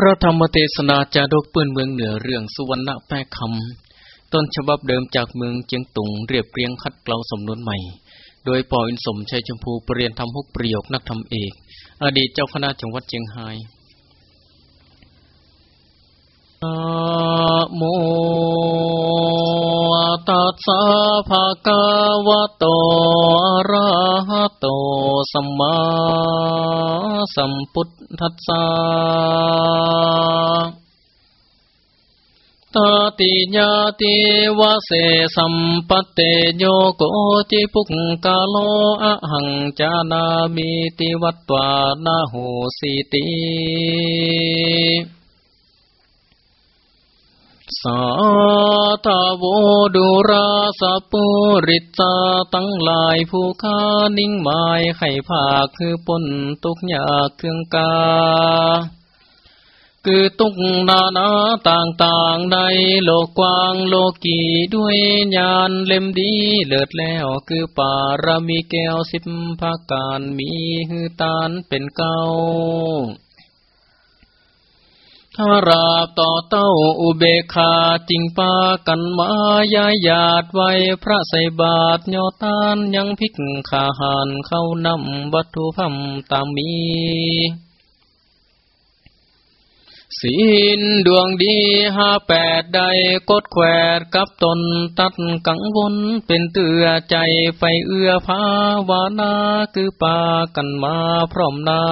พระธรรมเทศนาจาดกปืนเมืองเหนือเรื่องสุวรรณแปะคำต้นฉบับเดิมจากเมืองเจียงตุงเรียบเรียงคัดเกลาสมนวนใหม่ โดยปออินสมชัยชมพูปรริยนทำฮกประโยคนักธรรมเอก อดีตเจ้าคณะจังหวัดเชียงราย โมตัสสะภะคะวะโตอะระหะโตสัมมาสัมพุทธัสสะตติญาติวะเสสัมปเตโยโกจิปุกกาโลอะหังจานามิติวัตวานาโหสิติ สาธาโวดุราสปุริตาตั้งลายผู้ค้านิ่งหมายไข่ผากคือปนตุกยากเครื่องกา คือตุกนานาต่างๆในโลกกว้างโลกีด้วยญาณเล่มดีเลิศแล้วคือปารมีแก้วสิบภาการมีฮือตานเป็นเก้า ถ้าราบต่อเต้าอุเบคาจิงปากันมายายหยาดไว้พระใสบาทยอตานยังพิกขาหานเข้านำวัตถุพัมตามมีศีลดวงดีห้าแปดใดกดแขวดกับตนตัดกังวลเป็นเตือใจไฟเอื้อภาวานาคือปากันมาพร้อมนา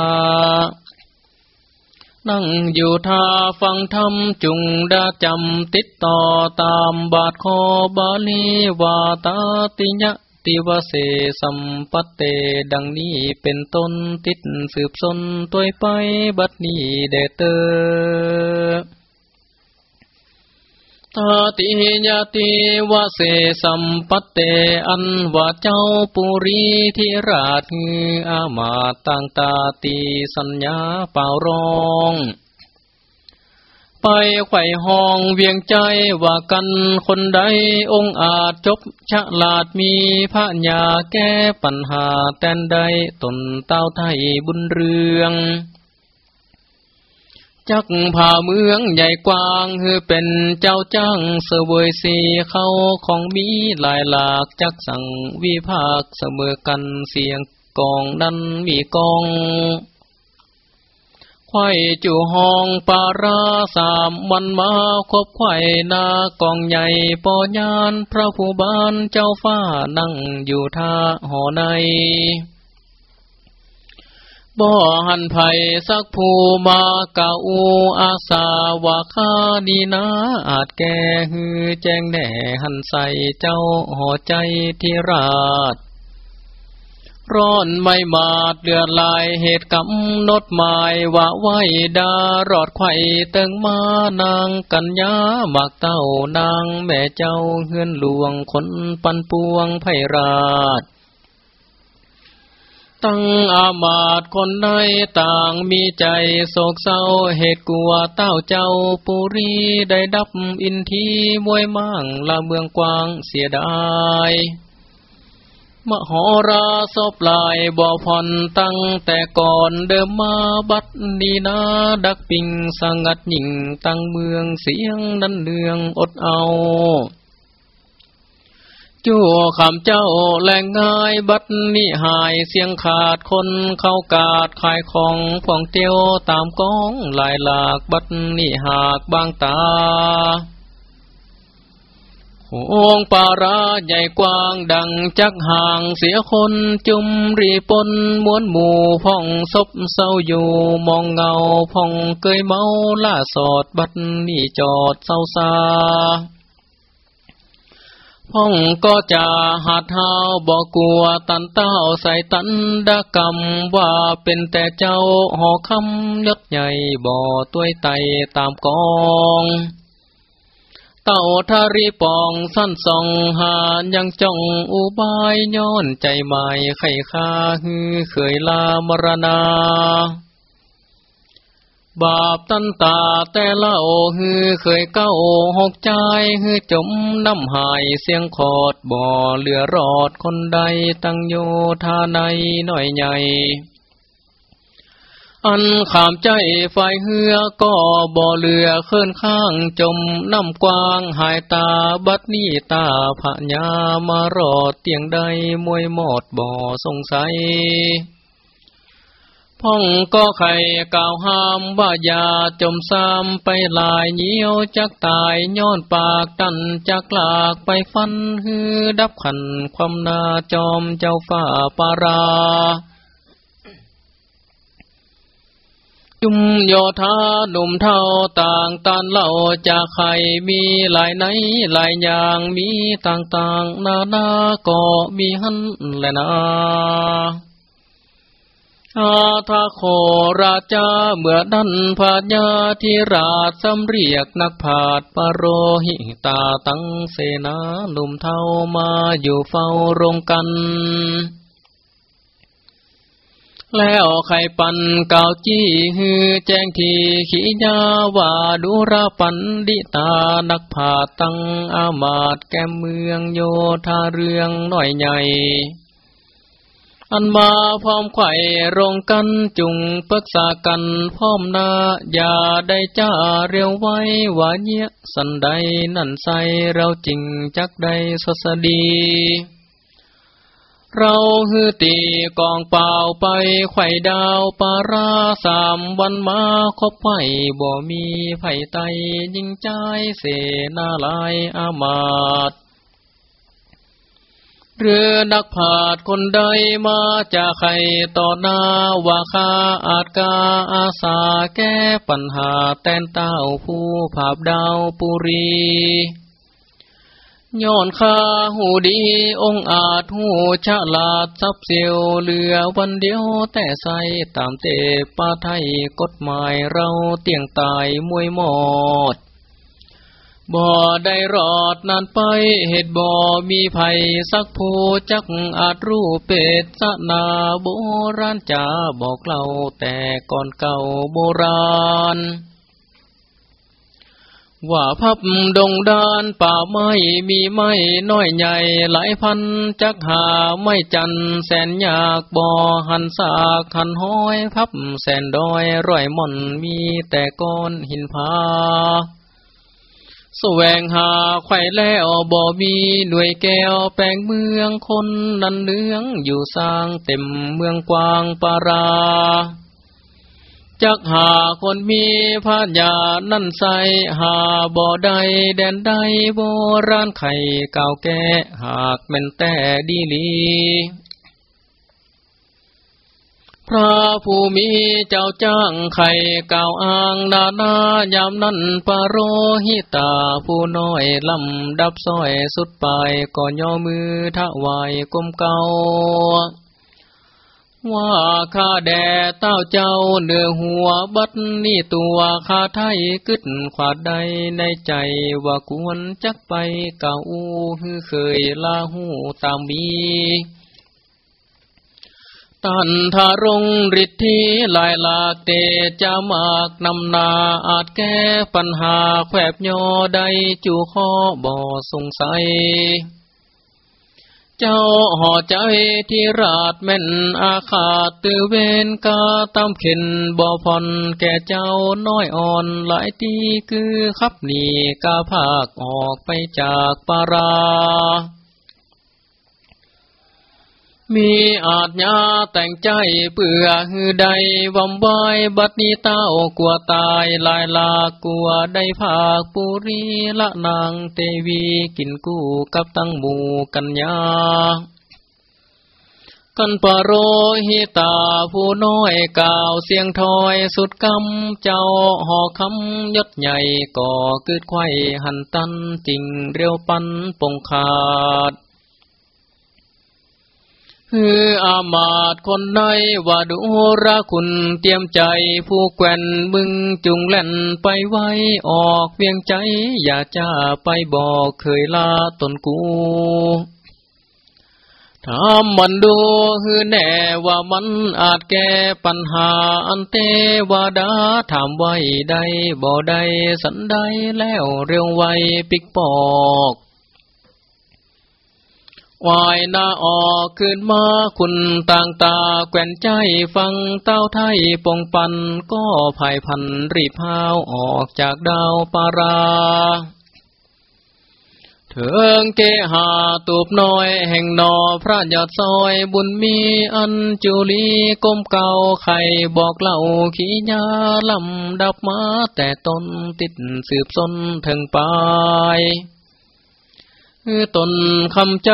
นั่งอยู่ท่าฟังธรรมจุงดาจำติดต่อตามบาทคอบาลีวาตาติยะติวเสสัมปเตดังนี้เป็นต้นติดสืบสนตัวไปบัดนี้เดเตอ ตาติยาติวะเสสัมปัตเตอันว่าเจ้าปุรีทิราชอามาตังตาตีสัญญาเป่าร้องไปไข่ห้องเวียงใจว่ากันคนใดองอาจจบฉลาดมีพระญาแก้ปัญหาแตนใดตนเต้าไทยบุญเรือง จักผ่าเมืองใหญ่กว้างเฮือเป็นเจ้าจ้างเสวยสีเข้าของมีหลายหลากจักสั่งวิภาคเสมอกันเสียงกองนั้นมีกองไข่จู่ห้องปาราสามวันมาคบไข่นากองใหญ่ปอยานพระผู้บานเจ้าฟ้านั่งอยู่ท่าหอใน บ่หันไผ่สักผู้มาเก่าอาสาวาคาดีนาอาจแก่ฮือแจ้งแน่หันใส่เจ้าห่อใจที่ราชร้อนไม่มาดเลือดลายเหตุกำนดหมายว่าไว้ดารอดไข่เติงมานางกัญญาหมากเต้านางแม่เจ้าเฮือนหลวงคนปันปวงไพราช ตั้งอามาตคนใดต่างมีใจโศกเศร้าเหตุกลัวเต้าเจ้าปุรีได้ดับอินทีมวยมั่งละเมืองกว้างเสียดายมโหราศพลายบ่อผ่อนตั้งแต่ก่อนเดิมมาบัดนี้นาดักปิงสังัดหญิงตั้งเมืองเสียงนั้นเนืองอดเอา จู่คำเจ้าแหลงง่ายบัดนี้หายเสียงขาดคนเข้ากาดขายของผ่องเตียวตามกองลายหลากบัดนี้หากบางตาองปาราใหญ่กว้างดังจักห่างเสียคนจุมรีปนม้วนหมู่พ่องศพเศร้าอยู่มองเงาพ่องเกยเมาล่าสอดบัดนี้จอดเศร้าซา ห้องก็จะหัดเท้าบอกกลัวตันเต้าใส่ตันดกรรมว่าเป็นแต่เจ้าหอคำยศใหญ่บ่อตัวไตตามกองเต่าทารีปองสั้นสองหายังจ้องอุบายย้อนใจใหม่ไข่คาฮือเคยลามรณา บาปตันตาแต่ละโอฮือเคยเก้าหกใจฮือจมน้ำหายเสียงขอดบ่อเหลือรอดคนใดตั้งโยธาในหน่อยใหญ่อันขามใจไฟเหือก็บ่เลือเคลื่อนข้างจมน้ำกว้างหายตาบัดนี้ตาผะญามารอดเตียงใดมวยหมดบ่อสงสัย พ่องก็ไข่กล่าวห้ามว่าอย่าจมซ้ำไปลายเหี่ยวจักตายย้อนปากตันจักลากไปฟันฮือดับขันความนาจอมเจ้าฝ่าปาราจุมโยธาหนุ่มเท่าต่างตานเล่าจากไข่มีหลายไหนหลายอย่างมีต่างๆนานาก็มีหันและนา อาทาโคราชาเมื่อดันพาญาที่ราชสำเรียกนักผาดปรโรหิตาตั้งเสนาหนุ่มเท่ามาอยู่เฝ้าโรงกัน แล้วไข่ปันเกาจี้ฮือแจ้งทีขีญาว่าดูราปันดิตานักผาตั้งอามาตแก้มเมืองโยธาเรืองหน่อยใหญ่ อันมาพร้อมไข่รงกันจุงปรึกษากันพร้อมนาอย่าได้จ้าเรียวไว้ว่าเนี้ยสันใดนั่นใสเราจริงจักได้สสดี เราฮือตีกองเปล่าไปไข่ดาวปาราสามวันมาคบไผ่บ่มีไผ่ไตยิงใจเสนาลายอามาต เรือนักผาดคนใดมาจากไข่ต่อหน้าว่าคาอาจกาอาสาแก้ปัญหาแตนเต้าผู้ผาบดาวปุรีย้อนข้าหูดีองอาจหูฉลาดซับเสียวเหลือวันเดียวแต่ใส่ตามเตปาไทยกฎหมายเราเตียงตายมวยหมด บ่ได้รอดนานไปเหตุบ่มีภัยสักผู้จักอาจรู้เป็ดสนาโบราณจาบอกเล่าแต่ก่อนเก่าโบราณ ว่าพับดงดานป่าไม้มีไม้น้อยใหญ่หลายพันจักหาไม่จันแสนยากบ่อหันสากหันห้อยพับแสนดอยร้อยม่อนมีแต่ก้อนหินผา สแวงหาไข่แล้วบ่มีหน่วยแก้วแปลงเมืองคนนันเลืองอยู่สร้างเต็มเมืองกวางปาราจักหาคนมีพาญานั่นใสหาบ่อใดแดนใดโบราณไข่เก่าแก่หากแม่นแต่ดีลี พระผู้มีเจ้าจ้างไข่เก่าอ้างนานายามนั้นปรโรหิตาผู้น้อยลำดับซ้อยสุดไปก่อนย่อมือทะวายกลมเกาว่าข้าแด่เต้าเจ้าเนื้อหัวบัดนี่ตัวข้าไทยกึดขวาดใดในใจว่าควรจักไปเก่าฮือเคยลาหูตามมี ตันทารงฤทธิลายลากเตจะมากนำนาอาจแก้ปัญหาแควบยอใดจูข้อบ่สงสัย เจ้าห่อใจที่ราดแม่นอาขาดตือเวนกาตามเข็นบ่อผ่อนแก่เจ้าน้อยอ่อนหลายตีคือขับหนีกาภาคออกไปจากปารา มีอาจญาแต่งใจเปื่อหือใดวำวายบัดนี้เต้ากลัวตายลายลากลัวได้ภาคปุรีละนางเตวีกินกู้กับตั้งหมู่กัญญากันปโรหิตาผู้น้อยกล่าวเสียงถอยสุดกำเจ้าหอคำยศใหญ่ก่อเกิดไข่หันตันจริงเรียวปันปงขาด คืออามาตคนใดว่าดูระคุณเตรียมใจผู้แกวนมึงจุงเล่นไปไว้ออกเวียงใจ อย่าจ้าไปบอกเคยลาตนกูถามมันดูคือแน่ว่ามันอาจแก้ปัญหาอันเตวาดาถามไว้ได้บ่ได้สันได้แล้วเร็วไวปิกปอก วายนาออกขึ้นมาคุณต่างตาแกวนใจฟังเต้าไทยปงปันก็ภายพันรีพาวออกจากดาวปาราเถิงเกหาตูบน้อยแห่งนอพระยอดซอยบุญมีอันจุลีก้มเก่าไข่บอกเล่าขี้ยาลำดับมาแต่ตนติดสืบสนถึงปลาย ตนคำใจ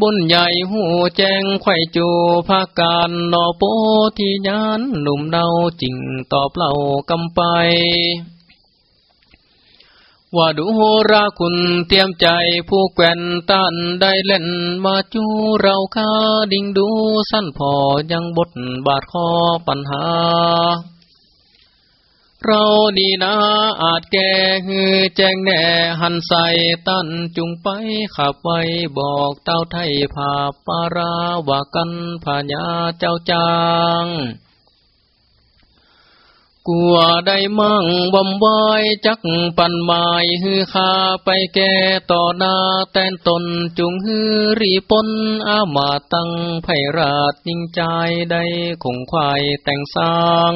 บุญใหญ่หูแจ้งไข่จูภาการนอโปที่ยานหนุ่มเนาจริงตอบเล่ากำไปว่าดูโหราคุณเตรียมใจผู้แกวนตันได้เล่นมาจูเราคาดิ่งดูสั้นพอยังบทบาทคอปัญหา เราดีนะอาจแก่ฮือแจ้งแน่หันใส่ตันจุงไปขับไว้บอกเต้าไทยภาปาราว่ากันพญาเจ้าจางกลัวได้มั่งบำไว้จักปันไม้ฮือคาไปแก่ต่อหน้าแตนตนจุงฮือรีปนอามาตั้งไพราชยิ่งใจได้คงควายแต่งสร้าง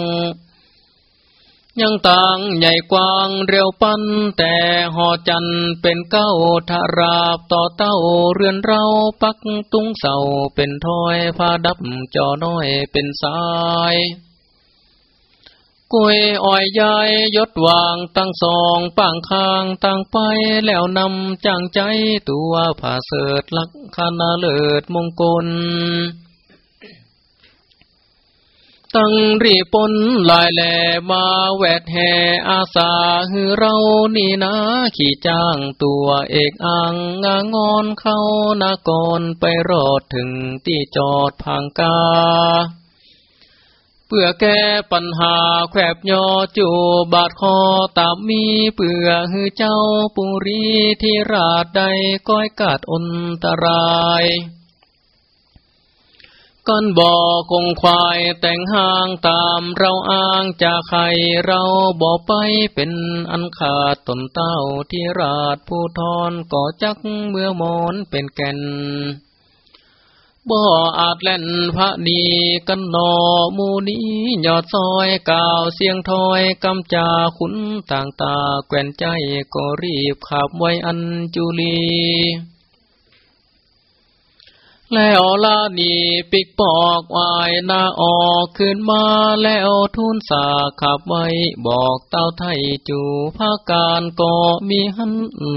ยังต่างใหญ่กว้างเร็วปันแต่หอจันเป็นเก้าทาราบต่อเต้าเรือนเราปักตุ้งเสาเป็นถ้อยพาดับจอน้อยเป็นสายกวยอ้อยยายยศวางตั้งสองปังคางตั้งไปแล้วนำจังใจตัวผ่าเสดลักคณาเลิศมงคล ตั้งรีปนลายแหลมาแวดแห่อาสาฮือเรานี่นะขี่จ้างตัวเอกอ่างงางอนเข้านากรไปรอดถึงที่จอดพังกาเพื่อแก้ปัญหาแควบยอจูบาดคอตามมีเพื่อฮือเจ้าปุรีที่ราดใดก้อยกาดอันตราย กันบ่อคงควายแต่งห่างตามเราอ้างจากใครเราบ่ไปเป็นอันขาดตนเต้าที่ราดผู้ทอนก่อจักเมื่อมอนเป็นแก่นบ่อาจเล่นพระดีกันนอมูนี้ยอดซอยกาวเสียงถอยกำจาขุนต่างตาแกวนใจก็รีบขับไว้อันจุลี แล้วลานีปิกปอกวายนาออกขึ้นมาแล้วทุนสาขับไว้ บอกเต้าไทยจูภาการก็มีหัน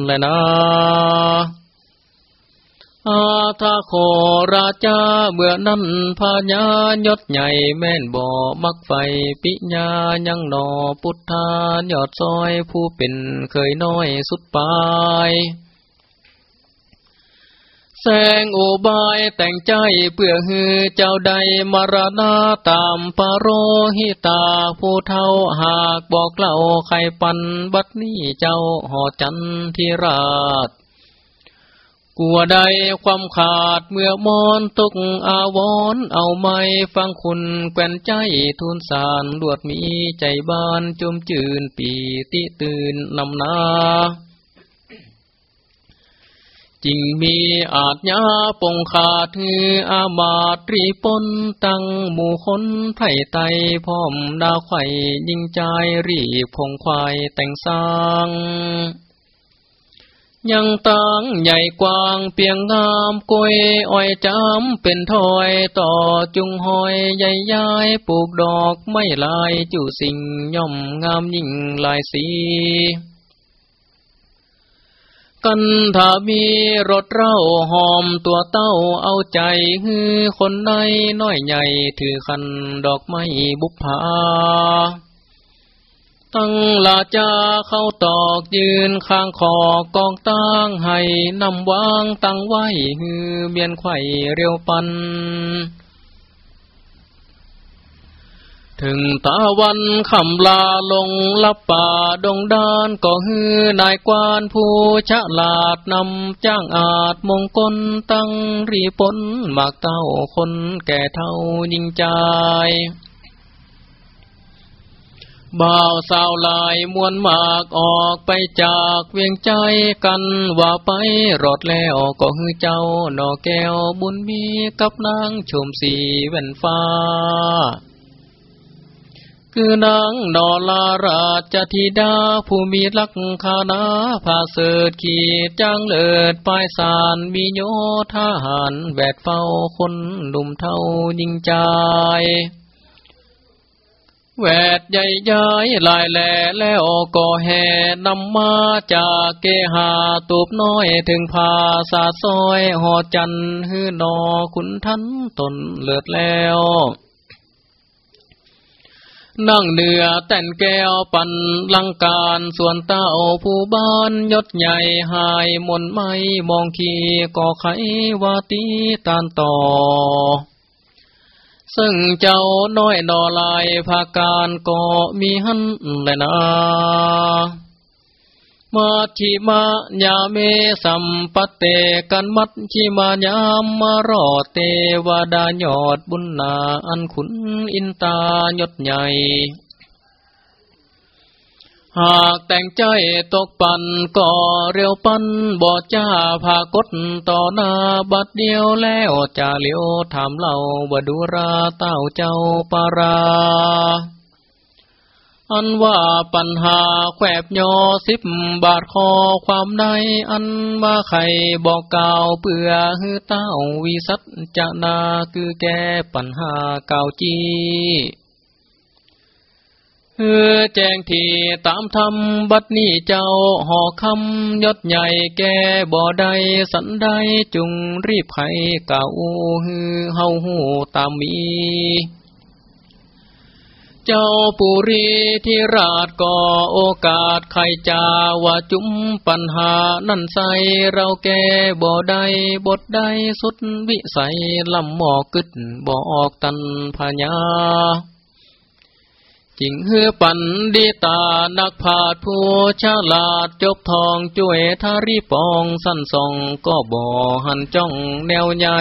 แลยนะอาทาโคราชาเมื่อนั้นพญายศใหญ่แม่นบ่อมักไฟปิญายังหนอพุทธายอดซอยผู้เป็นเคยน้อยสุดปลาย สงโอบายแต่งใจเพื่อฮือเจ้าใดมรณาตามปโรหิตาผู้เท่าหากบอกเล่าใครปันบัดนี้เจ้าหอจันทิราชกลัวใดความขาดเมื่อมอนตกอาวรเอาไม่ฟังคุณแกวนใจทุนสารดวดมีใจบานจมจืนปีติตื่นนำนา จิงมีอาจยาปงขาดถืออามาตรีปนตั้งหมู่คนไผ่ไตพร้อมดาวไข่ยิงใจรีบคงควายแต่งสร้างยังตังใหญ่กว้างเปียงงามกวยอ้อยจำเป็นถอยต่อจุงหอยใหญ่ย้ายปลูกดอกไม่ลายจู่สิ่งย่อมงามยิ่งลายสี กันถามีรถเร่าหอมตัวเต้าเอาใจฮือคนในน้อยใหญ่ถือคันดอกไม้บุพภาตั้งลาจาเข้าตอกยืนข้างคอกองตั้งให้นำวางตั้งไว้ฮือเบียนไข่เรียวปัน ถึงตาวันคำลาลงลับป่าดงดานก็ฮือนายกวานผู้ฉลาดนำจ้างอาจมงคลตั้งรีปนมากเต้าคนแก่เท่ายิ่งใจบ่าวสาวลายมวนมากออกไปจากเวียงใจกันว่าไปรอดแล้วก็คือเจ้าหนอแก้วบุญมีกับนางชมสีแว่นฟ้า คือนางนอลาราชธิดาผู้มีลักคานาผาเสดขีดจ้างเลิดปลายสารมีโยทหารแวดเฝ้าคนหนุ่มเท่ายิงใจแวดใหญ่ย้ายลายแหล่แล้วก็แห่นำมาจากเกหาตูบน้อยถึงพาสาซอยหอจันฮือนอขุนทันตนเลิดแล้ว นั่งเนือแต่นแก้วปันลังการส่วนเต้าผู้บ้านยศใหญ่หายมนไม่มองขีก่อไขวาตีตานต่อ ซึ่งเจ้าน้อยนอลายภาการก็มีหันแลนะ มาชิมายาเมสัมปเตกันมัดชิมายามมารอเตวดายอดบุญนาอันขุนอินตายศใหญ่ หากแต่งใจตกปันก็เร็วปันบ่จ้าพากดต่อหน้าบัดเดียวแล้วจะเลี้ยวถามเล่าบดูราเต้าเจ้าปารา อันว่าปัญหาแควบยอสิบบาทคอความในอันว่าใครบอกกล่าวเปื่อฮือเต้าวิสัตจนาคือแก้ปัญหาเก่าจีเออแจ้งทีตามธรรมบัดนี้เจ้าห่อคำยศใหญ่แก่บ่ได้สันได้จุงรีบไขเก่าฮือเฮาหูตามมี เจ้าปุรีที่ราชก่อโอกาสใครจาว่าจุมปัญหานั่นใสเราแก่บ่ได้บทได้สุดวิสัยลำหมอกึดบ่ออกตันพญาจิงเฮือปันดีตานักผาดผู้ฉลาดจบทองจ่วยทารีปองสั้นส่องก็บ่หันจ้องแนวใหญ่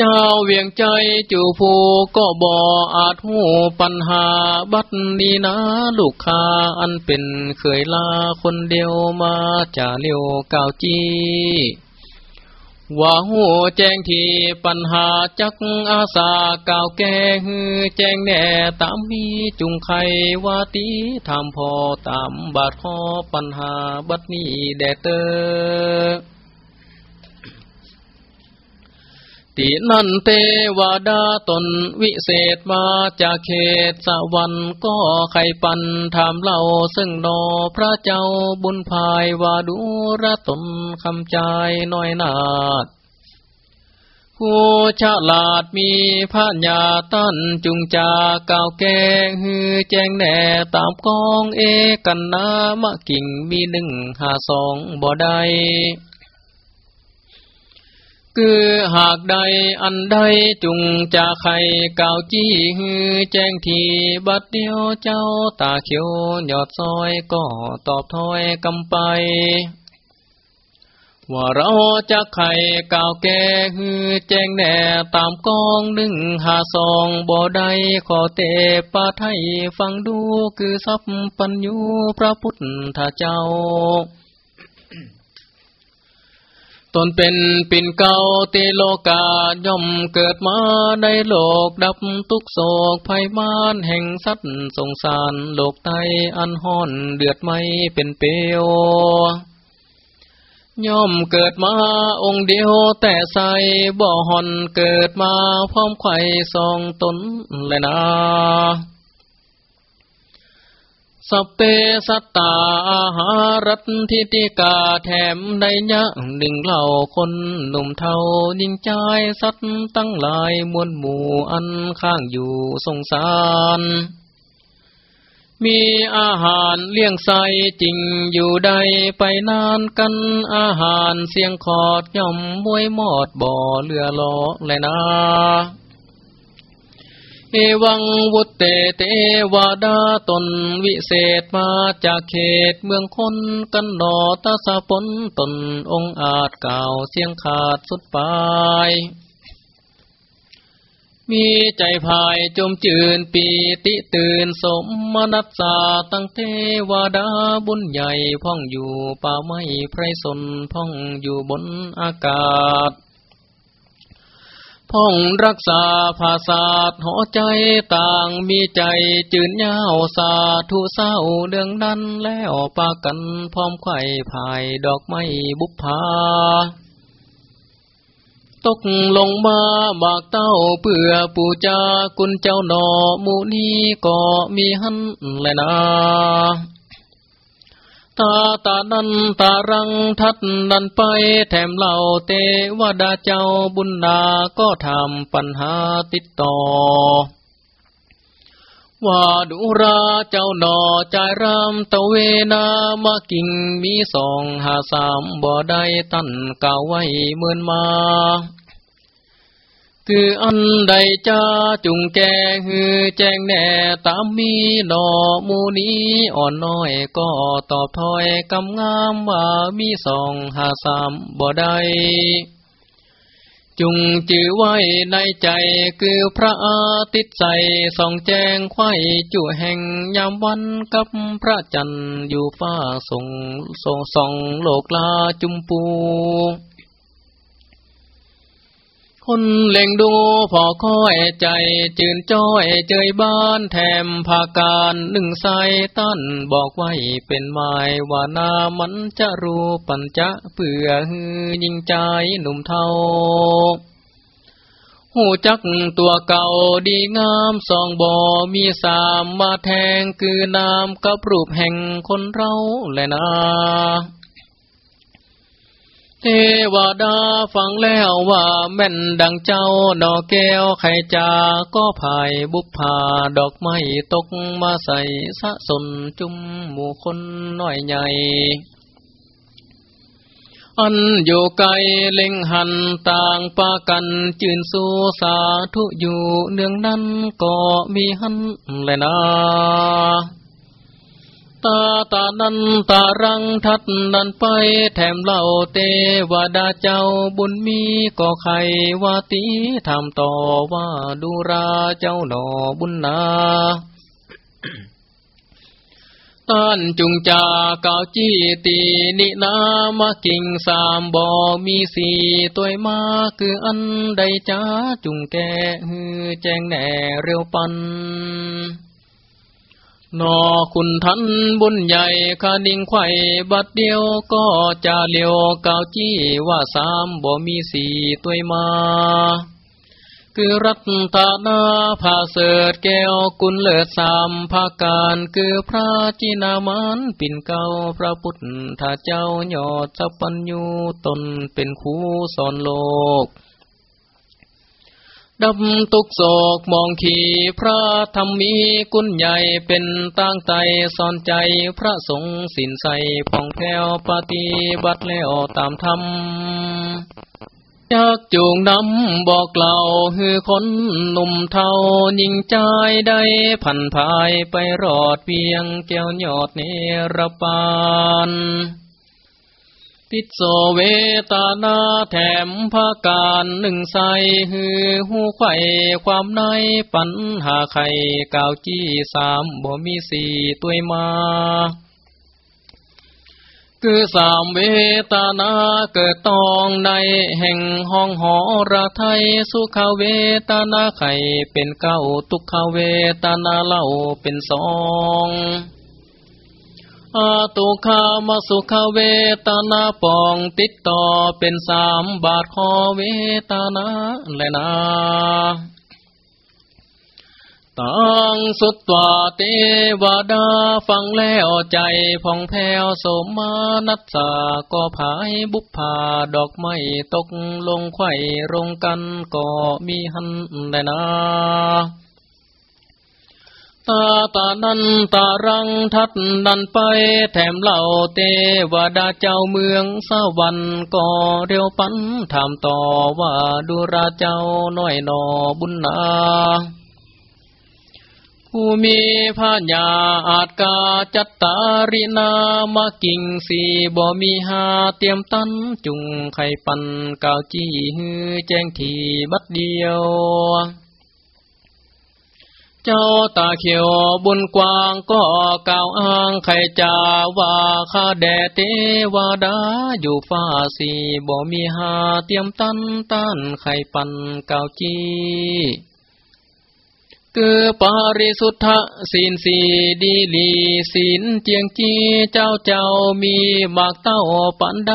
เจ้าเวียงใจจูผู้ก็บ่อาจหูปัญหาบัดนี้นะลูกค้าอันเป็นเคยลาคนเดียวมาจะเลี้ยวก่าวจีว่าหูแจ้งทีปัญหาจักอาสาก่าวแก่ฮือแจ้งแน่ตามมีจุงไขว่าตีทำพอตามบาดคอปัญหาบัดนี้แดเตอ ตินันเตวดาตนวิเศษมาจากเขตสวรรค์ก็ไขปันถามเล่าซึ่งนอพระเจ้าบุญภายวาดูระตนคำใจน้อยนาดผู้ฉลาดมีพระญาตั้นจุงจาก่าวแก่ฮือแจ้งแน่ตามกองเอกันนามะกิ่งมีหนึ่งหาสองบ่ได้ คือหากใดอันใดจุงจะไข่เก่าจี้ฮือแจ้งทีบัดเดียวเจ้าตาเขียวยอดซอยก็ตอบถอยกำไป ว่าเราจะไข่เก่าแก่ฮือแจ้งแน่ตามกองหนึ่งหาสองบ่ได้ขอเตปาไทยฟังดูคือสัพปัญญูพระพุทธเจ้า ตนเป็นปิ่นเก่าติโลกาย่อมเกิดมาในโลกดับทุกโศกภัยมานแห่งสัตว์สงสารโลกไตอันห้อนเดือดไม่เป็นเปลวย่อมเกิดมาองค์เดียวแต่ใสบ่หอนเกิดมาพร้อมไข่สองตนเลยนะ สเปสตาอาหารัตทิติกาแถมในยะหนึ่งเหล่าคนหนุ่มเทายิ่งใจสัตตั้งหลายมวลหมู่อันข้างอยู่สงสาร มีอาหารเลี้ยงใสจริงอยู่ใดไปนานกันอาหารเสียงขอดย่อมมวยหมอดบ่อเรือล้อเลยนะ เอวังวุตเตเตวาดาตนวิเศษมาจากเขตเมืองคนกันดอตาสะปนตนองอาจกล่าวเสียงขาดสุดปลายมีใจภายจมจืนปีติตื่นสมมนัสสาตั้งเทวดาบุญใหญ่พ่องอยู่ป่าไม้ไพรสนพ่องอยู่บนอากาศ พ่องรักษาภาษาหัวใจต่างมีใจจืนยาวสาธุเศร้าเรื่องนั้นแล้วปากันพร้อมไข่ภายดอกไม้บุพภาตกลงมาบากเต้าเปื่อปูจากุณเจ้าหนอมูนีก็มีหันแลยนะ ตาตานันตารังทัดนันไปแถมเหล่าเตวดาเจ้าบุญนาก็ทำปัญหาติดต่อ ว่าดุราเจ้าหนอใจรำตะเวนามากิ่งมีสองหาสามบ่ได้ตั้นเก่าไว้เมือนมา คืออันใดจ้าจุงแกฮือแจ้งแน่ตามมีดอมูนี้อ่อนน้อยก็ตอบถอยกำงามว่ามีสองหาสามบ่ได้จุงจือไว้ในใจคือพระอาทิตย์ใสส่องแจ้งไข่จุแห่งยามวันกับพระจันทร์อยู่ฟ้าส่งส่งส่องโลกลาจุมปู คนเล็งดูพอค่อยใจจืนจ้อยเจยบ้านแถมภาการหนึ่งใสตั้นบอกไว้เป็นหมายว่านามันจะรูปัญจะเปื่อฮือยิงใจหนุ่มเทาหูจักตัวเก่าดีงามสองบ่อมีสามมาแทงคือนามกับรูปแห่งคนเราแลนะ เทวดาฟังแล้วว่าแม่นดังเจ้าดอกแก้วไข่จาก็ภายบุพผาดอกไม้ตกมาใส่สะสนจุมหมู่คนน้อยใหญ่อันอยู่ไกลเล็งหันต่างปากันจืนสู้สาธุอยู่เนืองนั้นก็มีหันเลยนะ ตาตานันตารังทัดนันไปแถมเล่าเตวดาเจ้าบุญมีก็ใครว่าตีทำต่อว่าดูราเจ้าหนอบุญนาต้านจุงจากาวจี้ตีนินามากิงสามบ่อมีสี่ตัวมาคืออันใดจ้าจุงแกฮือแจ้งแหน่เร็วปัน นอคุณทันบุญใหญ่คาดิ่งไข่บัดเดียวก็จะเลียวเกาจี้ว่าสามบ่มีสี่ตัวมา คือรัตตานาผาเสดแก้วกุลเลิศสามภาการคือพระจินามันปิ่นเก้าพระพุทธเจ้ายอดสัพปัญญูตนเป็นครูสอนโลก ดำตุกโศกมองขีพระธรรมีกุญใหญ่เป็นตั้งใจสอนใจพระสงฆ์สินใสผ่องแผ้วปฏิบัติแล้วตามธรรมจากจูงนำบอกเล่าคือคนหนุ่มเทายิงใจได้พันภายไปรอดเพียงแก้วยอดเนรปาน ปิโสเวตานาแถมภาการหนึ่งใสฮือหูไข่ความในปัญหาไข่เก่าจี้สามบ่มีสี่ตัวมาคือสามเวตานาเกิดตองในแห่งห้องหอระไทยสุขเวตานาไข่เป็นเก้าทุกขเวตานาเล่าเป็นสองาตุคามาสุขเวตนาปองติดต่อเป็นสามบาทขอเวตนาแลนาตังสุตวาเทวดาฟังแล้วใจผ่องแผ้วสมานัสสาก็ภายบุพผาดอกไม้ตกลงไข่รงกันก็มีหันแลนา ตาตานันตารังทัดดันไปแถมเหล่าเตวดาเจ้าเมืองสวรรค์ก็เรียวปันถามต่อว่าดูราเจ้าน้อยนอบุญนาผู้มีพาญาอาจกาจัตตารินามากิ่งสีบ่มีหาเตรียมตันจุงไข่ปันกาวจี้ฮือแจ้งทีบัดเดียว เจ้าตาเขียวบุญกว้างก็กล่าวอ้างใครจาว่าข้าแดเทวดาอยู่ฟ้าสีบ่มีหาเตรียมตันต้านไข่ปันเก่าจีคือปาริสุทธะศีลสีดีลีศีลเจียงจีเจ้าเจ้ามีบากเต้าปันใด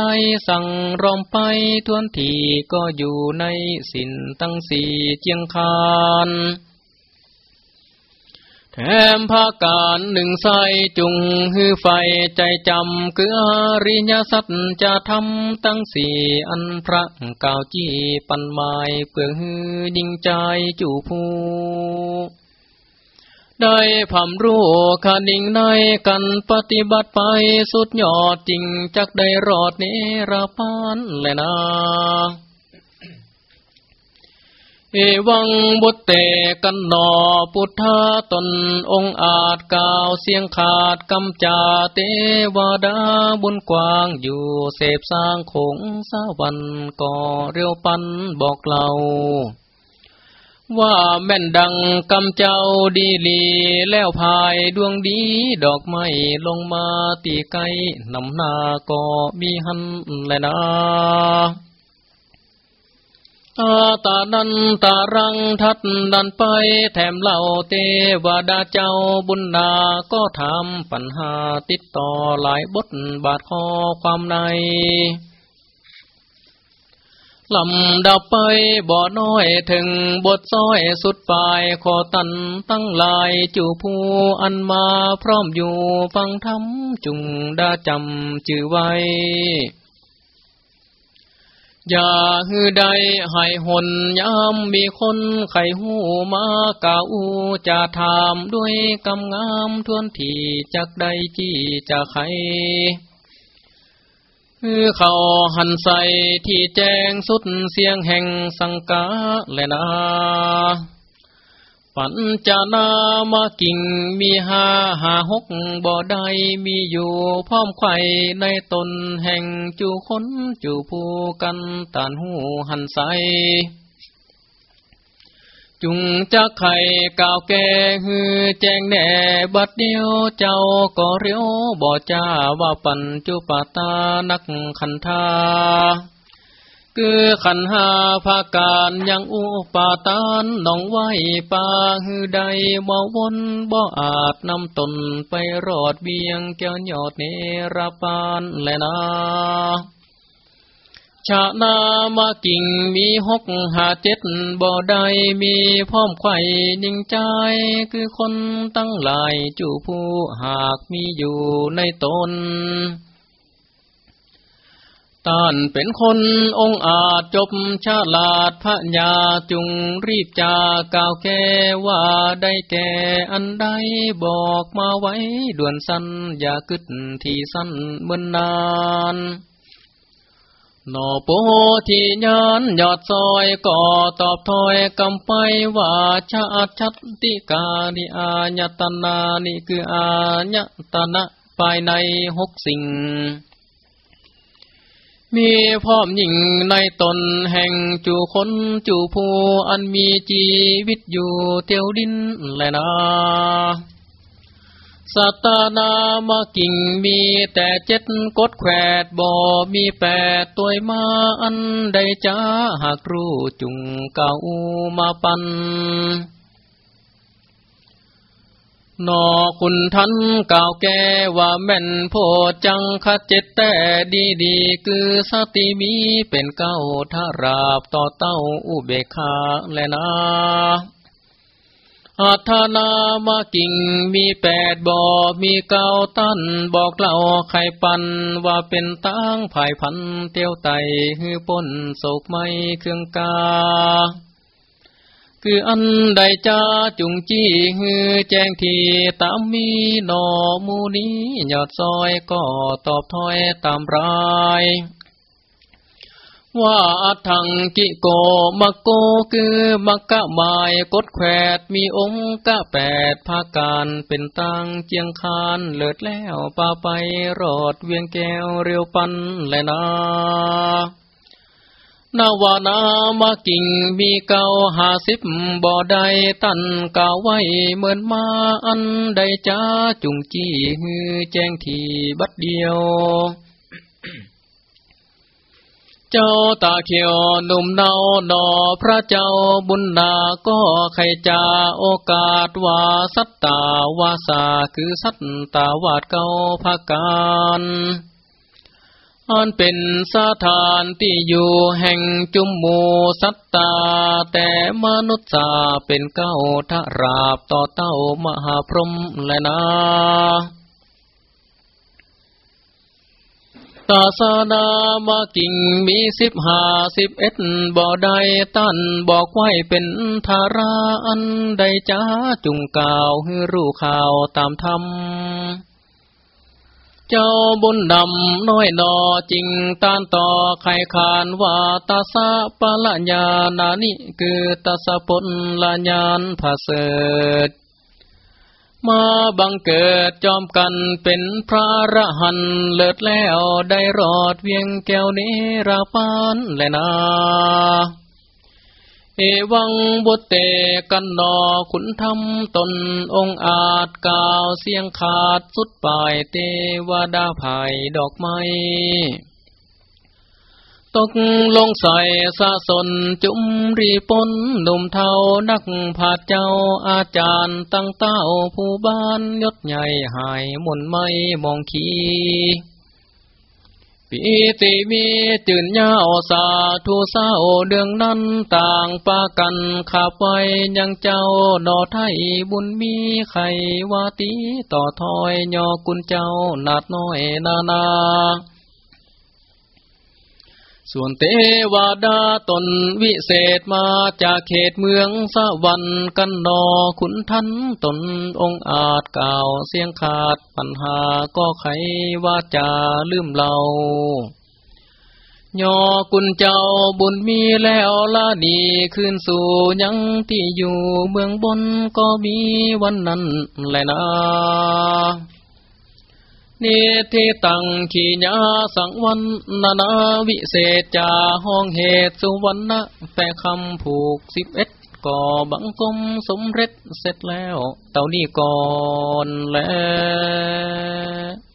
สั่งรอมไปทวนทีก็อยู่ในศีลตั้งสีเจียงคาน แถมภาการหนึ่งใสจุงฮือไฟใจจำคืออริยสัจจะทำตั้งสี่อันพระก่าวจี้ปันไม้เพื่อฮือยิงใจจูผู้ได้พำรู้ขานิ่งในกันปฏิบัติไปสุดยอดจริงจักได้รอดเนรพานแลนา เอวังบุตเตกันนอพุทธาตนองอาจกล่าวเสียงขาดกำจาเทวดาบุญกว้างอยู่เสพสร้างคงสาวันก่อเรียวปันบอกเล่าว่าแม่นดังกำเจ้าดีลีแล้วพายดวงดีดอกไม้ลงมาตีไกนำนาก็มีหันแลยนะ ตาตานันตารังทัดดันไป แถมเล่าเทวดาเจ้าบุญนาก็ถามปัญหาติดต่อหลายบทบาทข้อความในลำดับไปบ่อน้อยถึงบทซ้อยสุดปลายขอตันตั้งลายจูผู้อันมาพร้อมอยู่ฟังธรรมจุงดาจำจือไว้ อย่าฮือใดให้หนย้ำมีคนไขหูมากาอูจะถามด้วยกำงามทวนทีจากใดจี้จะไขคือเขาหันใส่ที่แจ้งสุดเสียงแห่งสังกาแลนา ปัญจนามากิ่งมีหาหาหกบ่อใดมีอยู่พร้อมไข่ในตนแห่งจูคนจูผู้กันตานหูหันใสจุงจะไข่กาวแก่ฮือแจ้งแน่บัดเดียวเจ้าก็เรียวบ่จ้าว่าปัญจุปตานักขันธา คือขันหาภาการยังอุปาตานน้องไว้ปาฮือใดบ่วนบ่อาจนำตนไปรอดเบียงแก้วยอดเนรปานแลนาชานามากิ่งมีหกหาเจ็ดบ่อใดมีพร้อมไข่นิ่งใจ คือคนตั้งหลายจูผู้หากมีอยู่ในตน ตานเป็นคนองอาจจบชาลาดพระญาจุงรีบจาก่าวแก่ว่าได้แก่อันใดบอกมาไว้ด่วนสั้นอย่ากึดที่สั้นเมื่อนนานนอโปที่ยานยอดซอยก่อตอบถอยกำไปว่าชาชัดติกานิอาญตนานี่คืออาญตนะภายในหกสิ่ง มีพร้อมหญิงในตนแห่งจูคนจูผู้อันมีชีวิตอยู่เตียวดินแลนาสัตนามากิ่งมีแต่เจ็ดกดแขวดบ่มีแปดตัวมาอันใดจ้าหากรู้จุงเก่ามาปัน นอคุณทันก่าวแกว่าแม่นโพจังคัดเจ็ดแต่ดีดีคือสติมีเป็นเก้าทาราบต่อเต้าอุเบคาแลนาอัธนามากิ่งมีแปดบ่อมีเก้าตันบอกเล่าไข่ปันว่าเป็นตั้งภายพันเตียวไตฮือป้นโศกไม่เครื่องกา คืออันใดจ้าจุงจี้ฮือแจ้งทีตามมีนอมูนี้ยอดซอยก็ตอบถอยตามรายว่าอัถังกิโกมะโกคือมักกะหมายกดแควดมีองค์กะแปดภาการเป็นตังเจียงคานเลิดแล้วปาไปรอดเวียงแก้วเรียวปันแลยนา นาวานามากิ่งมีเก่าหาสิบบ่อใดตันกาไว้เหมือนมาอันใดจ้าจุงจี้ฮือแจ้งทีบัดเดียว เจ้าตาเขียวหนุ่มเนาหนอพระเจ้าบุญนาก็ใครจาโอกาสว่าสัตตาวาสาคือสัตตาวาดเก่าภาการ อันเป็นสถานที่อยู่แห่งจุมมูสัตตา แต่มนุษย์สาเป็นเก้าทาราบต่อเต้ามหาพรหมและนาตาสาดามากิ่งมีสิบห้าสิบเอ็ดบ่อใดตันบอกไว้เป็นธาราอันใดจ้าจุงกล่าวให้รู้ข่าวตามธรรม เจ้าบุญดำน้อยนอจริงตานต่อไขคานว่าตาสะปะละญานานิคือตาสะปนละญานผาเสดมาบังเกิดจอมกันเป็นพระระหันเลิศแล้วได้รอดเวียงแก้วนิราปานและนา เอวังบุตเตกันนอขุนทำตนองอาจกล่าวเสียงขาดสุดปลายเทวดาภายดอกไม้ตกลงใส่สะสนจุมรีปนหนุ่มเทานักผาดเจ้าอาจารย์ตั้งเต้าผู้บ้านยศใหญ่หายหมุนไม่มองขี ปีติมีจื่นยาวสาทุเศร้าเดืองนั้นต่างปากันขับไว้ยังเจ้าดอไทยบุญมีไขวาตีต่อทอยยอกุญเจ้านาดน้อยนานา ส่วนเทวดาตนวิเศษมาจากเขตเมืองสวรรค์กันนอขุนทันตนองอาจกล่าวเสียงขาดปัญหาก็ไขว่าจะลืมเรายอกุญเจ้าบุญมีแล้วละดีขึ้นสู่ยังที่อยู่เมืองบนก็มีวันนั้นแหละนะ นิทิตังขีญาสังวันนานาวิเศษจาห้องเหตุสุวรรณะแต่คำผูกสิบเอ็ดก่อบังกลมสมเร็จเสร็จแล้ว เต่านี้ก่อนแล้ว